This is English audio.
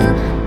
you.